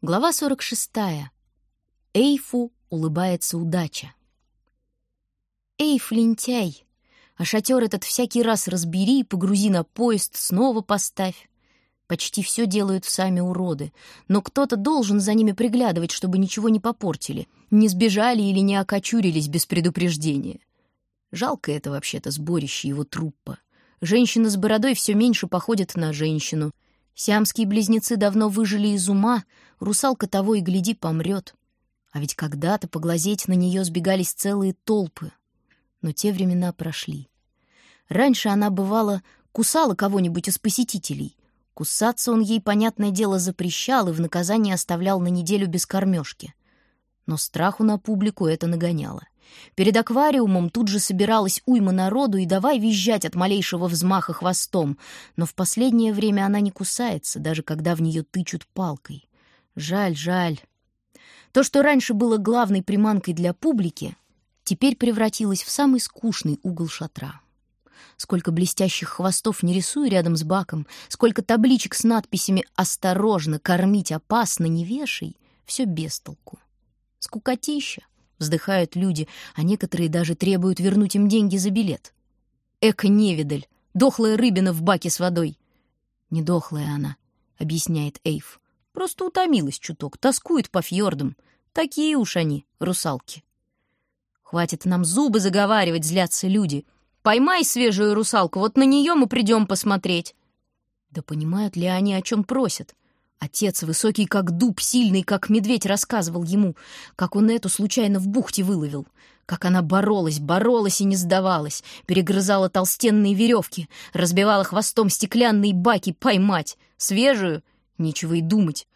Глава 46. Эйфу улыбается удача. Эйф, лентяй, а шатер этот всякий раз разбери, погрузи на поезд, снова поставь. Почти все делают сами уроды, но кто-то должен за ними приглядывать, чтобы ничего не попортили, не сбежали или не окочурились без предупреждения. Жалко это вообще-то сборище его труппа. Женщина с бородой все меньше походит на женщину — Сиамские близнецы давно выжили из ума, русалка того и гляди помрет. А ведь когда-то поглазеть на нее сбегались целые толпы. Но те времена прошли. Раньше она, бывала, кусала кого-нибудь из посетителей. Кусаться он ей, понятное дело, запрещал и в наказание оставлял на неделю без кормежки. Но страху на публику это нагоняло. Перед аквариумом тут же собиралась уйма народу и давай визжать от малейшего взмаха хвостом, но в последнее время она не кусается, даже когда в нее тычут палкой. Жаль, жаль. То, что раньше было главной приманкой для публики, теперь превратилось в самый скучный угол шатра. Сколько блестящих хвостов не рисуй рядом с баком, сколько табличек с надписями «Осторожно! Кормить опасно! Не вешай!» — все без толку. Скукотища. Вздыхают люди, а некоторые даже требуют вернуть им деньги за билет. Эко-невидаль, дохлая рыбина в баке с водой. Не дохлая она, объясняет Эйв. Просто утомилась чуток, тоскует по фьордам. Такие уж они, русалки. Хватит нам зубы заговаривать, злятся люди. Поймай свежую русалку, вот на нее мы придем посмотреть. Да понимают ли они, о чем просят? Отец, высокий как дуб, сильный как медведь, рассказывал ему, как он эту случайно в бухте выловил, как она боролась, боролась и не сдавалась, перегрызала толстенные веревки, разбивала хвостом стеклянные баки поймать, свежую — нечего и думать.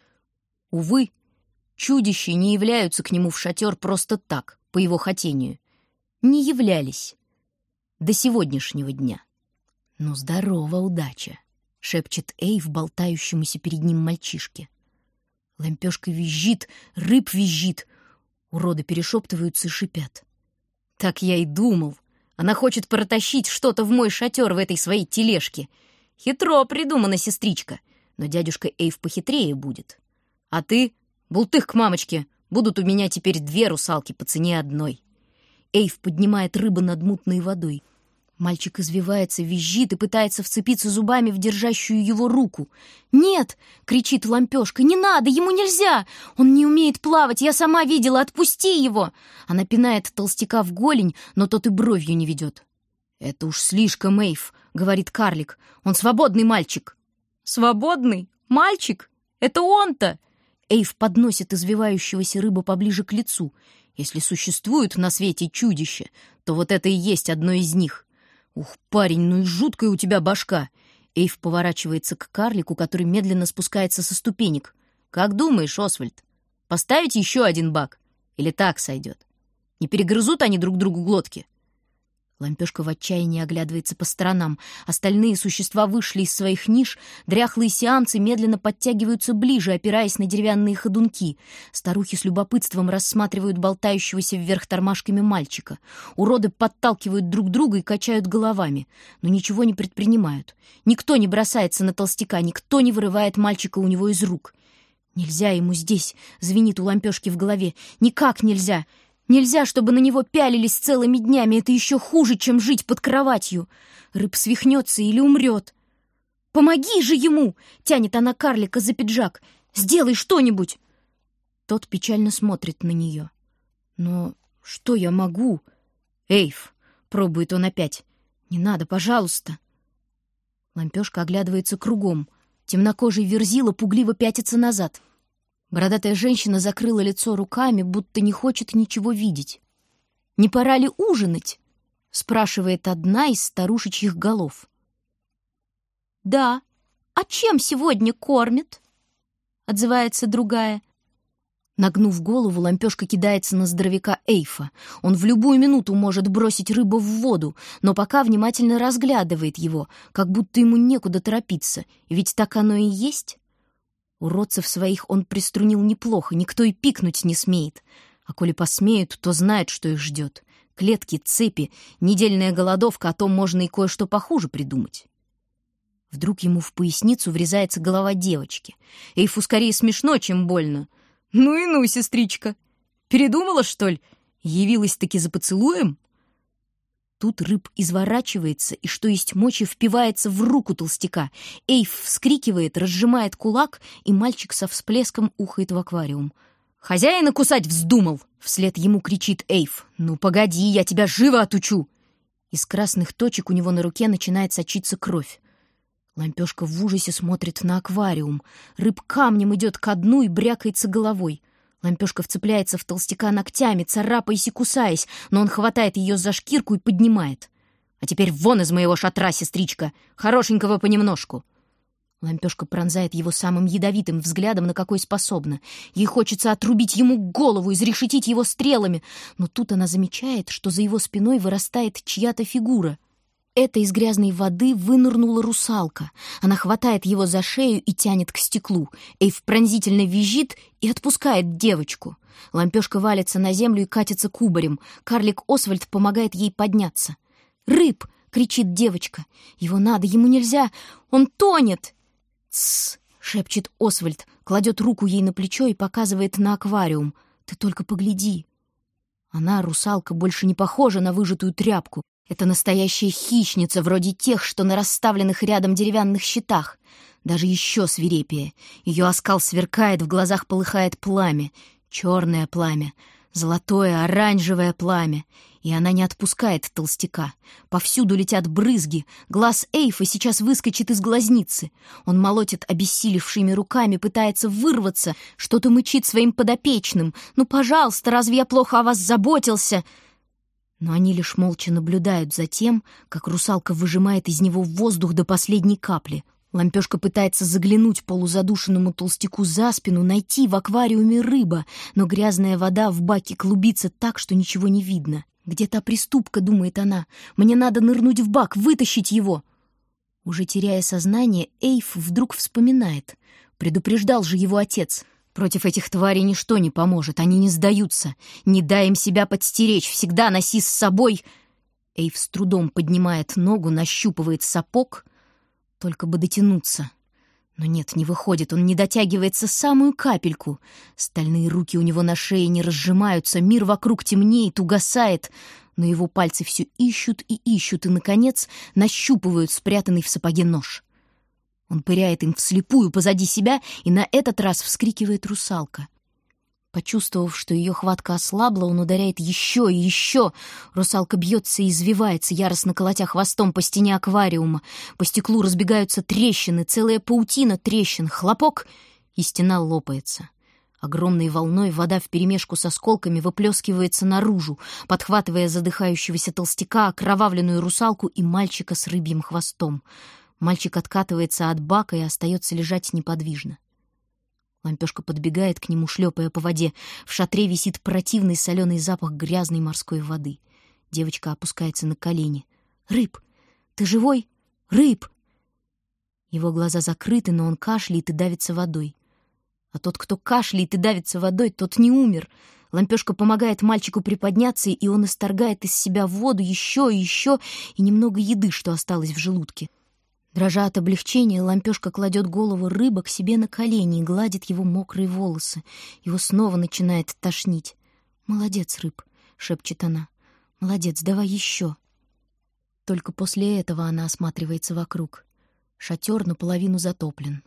Увы, чудища не являются к нему в шатер просто так, по его хотению. Не являлись. До сегодняшнего дня. Ну, здорово, удача шепчет Эйв болтающемуся перед ним мальчишке. Лампешка визжит, рыб визжит. Уроды перешептываются и шипят. Так я и думал. Она хочет протащить что-то в мой шатер в этой своей тележке. Хитро придумана, сестричка. Но дядюшка Эйв похитрее будет. А ты, бултых к мамочке, будут у меня теперь две русалки по цене одной. Эйв поднимает рыбу над мутной водой — Мальчик извивается, визжит и пытается вцепиться зубами в держащую его руку. «Нет!» — кричит лампешка. «Не надо! Ему нельзя! Он не умеет плавать! Я сама видела! Отпусти его!» Она пинает толстяка в голень, но тот и бровью не ведет. «Это уж слишком, Эйв!» — говорит карлик. «Он свободный мальчик!» «Свободный? Мальчик? Это он-то!» Эйв подносит извивающегося рыбу поближе к лицу. «Если существуют на свете чудища, то вот это и есть одно из них!» «Ух, парень, ну и жуткая у тебя башка!» Эйв поворачивается к карлику, который медленно спускается со ступенек. «Как думаешь, Освальд, поставить еще один бак? Или так сойдет? Не перегрызут они друг другу глотки?» Лампешка в отчаянии оглядывается по сторонам. Остальные существа вышли из своих ниш. Дряхлые сеансы медленно подтягиваются ближе, опираясь на деревянные ходунки. Старухи с любопытством рассматривают болтающегося вверх тормашками мальчика. Уроды подталкивают друг друга и качают головами, но ничего не предпринимают. Никто не бросается на толстяка, никто не вырывает мальчика у него из рук. «Нельзя ему здесь!» — звенит у лампешки в голове. «Никак нельзя!» Нельзя, чтобы на него пялились целыми днями. Это еще хуже, чем жить под кроватью. Рыб свихнется или умрет. «Помоги же ему!» — тянет она карлика за пиджак. «Сделай что-нибудь!» Тот печально смотрит на нее. «Но что я могу?» «Эйв!» — пробует он опять. «Не надо, пожалуйста!» Лампешка оглядывается кругом. Темнокожий верзила пугливо пятится назад — Бородатая женщина закрыла лицо руками, будто не хочет ничего видеть. «Не пора ли ужинать?» — спрашивает одна из старушечьих голов. «Да. А чем сегодня кормят?» — отзывается другая. Нагнув голову, лампешка кидается на здоровяка Эйфа. Он в любую минуту может бросить рыбу в воду, но пока внимательно разглядывает его, как будто ему некуда торопиться, ведь так оно и есть. Уродцев своих он приструнил неплохо, никто и пикнуть не смеет. А коли посмеют, то знают, что их ждет. Клетки, цепи, недельная голодовка, а то можно и кое-что похуже придумать. Вдруг ему в поясницу врезается голова девочки. Эйфу скорее смешно, чем больно. «Ну и ну, сестричка! Передумала, что ли? Явилась-таки за поцелуем?» Тут рыб изворачивается и, что есть мочи, впивается в руку толстяка. Эйф вскрикивает, разжимает кулак, и мальчик со всплеском ухает в аквариум. «Хозяина кусать вздумал!» — вслед ему кричит Эйф. «Ну погоди, я тебя живо отучу!» Из красных точек у него на руке начинает сочиться кровь. Лампешка в ужасе смотрит на аквариум. Рыб камнем идет ко дну и брякается головой — Лампешка вцепляется в толстяка ногтями, царапаясь и кусаясь, но он хватает ее за шкирку и поднимает. «А теперь вон из моего шатра, сестричка! Хорошенького понемножку!» Лампешка пронзает его самым ядовитым взглядом, на какой способна. Ей хочется отрубить ему голову, изрешетить его стрелами, но тут она замечает, что за его спиной вырастает чья-то фигура. Это из грязной воды вынырнула русалка. Она хватает его за шею и тянет к стеклу. Эйв пронзительно визжит и отпускает девочку. Лампешка валится на землю и катится кубарем. Карлик Освальд помогает ей подняться. «Рыб!» — кричит девочка. «Его надо, ему нельзя! Он тонет!» «Тссс!» — шепчет Освальд, кладет руку ей на плечо и показывает на аквариум. «Ты только погляди!» Она, русалка, больше не похожа на выжатую тряпку. Это настоящая хищница, вроде тех, что на расставленных рядом деревянных щитах. Даже еще свирепее. Ее оскал сверкает, в глазах полыхает пламя. Черное пламя, золотое, оранжевое пламя. И она не отпускает толстяка. Повсюду летят брызги. Глаз Эйфа сейчас выскочит из глазницы. Он молотит обессилевшими руками, пытается вырваться, что-то мычит своим подопечным. «Ну, пожалуйста, разве я плохо о вас заботился?» Но они лишь молча наблюдают за тем, как русалка выжимает из него воздух до последней капли. Лампешка пытается заглянуть полузадушенному толстяку за спину, найти в аквариуме рыба, но грязная вода в баке клубится так, что ничего не видно. «Где та приступка?» — думает она. «Мне надо нырнуть в бак, вытащить его!» Уже теряя сознание, Эйф вдруг вспоминает. Предупреждал же его отец. Против этих тварей ничто не поможет, они не сдаются. Не дай им себя подстеречь, всегда носи с собой... Эйв с трудом поднимает ногу, нащупывает сапог, только бы дотянуться. Но нет, не выходит, он не дотягивается самую капельку. Стальные руки у него на шее не разжимаются, мир вокруг темнеет, угасает, но его пальцы все ищут и ищут, и, наконец, нащупывают спрятанный в сапоге нож. Он пыряет им вслепую позади себя, и на этот раз вскрикивает русалка. Почувствовав, что ее хватка ослабла, он ударяет еще и еще. Русалка бьется и извивается, яростно колотя хвостом по стене аквариума. По стеклу разбегаются трещины, целая паутина трещин. Хлопок, и стена лопается. Огромной волной вода вперемешку с осколками выплескивается наружу, подхватывая задыхающегося толстяка, окровавленную русалку и мальчика с рыбьим хвостом. Мальчик откатывается от бака и остается лежать неподвижно. Лампешка подбегает к нему, шлепая по воде. В шатре висит противный соленый запах грязной морской воды. Девочка опускается на колени. «Рыб! Ты живой? Рыб!» Его глаза закрыты, но он кашляет и давится водой. А тот, кто кашляет и давится водой, тот не умер. Лампешка помогает мальчику приподняться, и он исторгает из себя воду еще и еще, и немного еды, что осталось в желудке. Дрожа от облегчения, лампешка кладет голову рыба к себе на колени и гладит его мокрые волосы. Его снова начинает тошнить. «Молодец, рыб», — шепчет она. «Молодец, давай еще». Только после этого она осматривается вокруг. Шатер наполовину затоплен.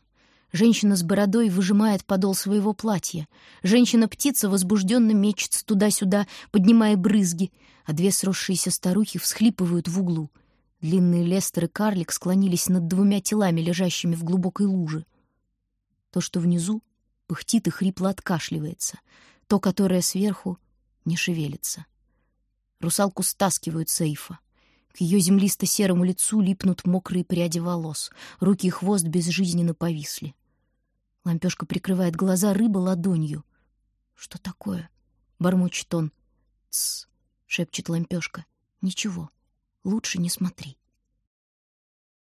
Женщина с бородой выжимает подол своего платья. Женщина-птица возбужденно мечется туда-сюда, поднимая брызги, а две сросшиеся старухи всхлипывают в углу — Длинный Лестер и карлик склонились над двумя телами, лежащими в глубокой луже. То, что внизу, пыхтит и хрипло откашливается. То, которое сверху, не шевелится. Русалку стаскивают сейфа. К ее землисто-серому лицу липнут мокрые пряди волос. Руки и хвост безжизненно повисли. Лампешка прикрывает глаза рыба ладонью. «Что такое?» — бормочет он. «Тсс!» — шепчет лампешка. «Ничего». Лучше не смотри.